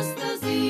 just as easy.